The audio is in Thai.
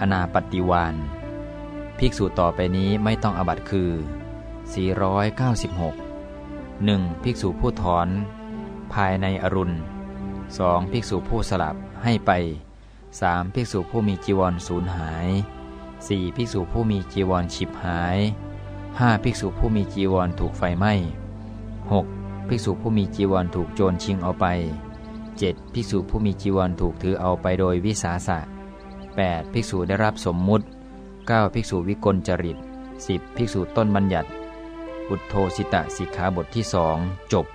อนาปฏิวานภิกษุต่อไปนี้ไม่ต้องอบัตคือ 496 1. ภิกษุผู้ถอน ภายในอรุณ 2. ภิกษุผู้สลับให้ไป 3. ภิกษุผู้มีจีวรสูญหาย 4. ภิกษุผู้มีจีวรฉิบหาย 5. ภิกษุผู้มีจีวรถูกไฟไหม้ 6. ภิกษุผู้มีจีวรถูกโจรชิงเอาไป 7. ภิกษุผู้มีจีวรถูกถือเอาไปโดยวิสาสะ 8. ภิกษุได้รับสมมุติ 9. ภิกษุวิกลจริต 10. ภิกษุต้นบัญญัติ อุทโธสิตะสิกขาบทที่สองจบ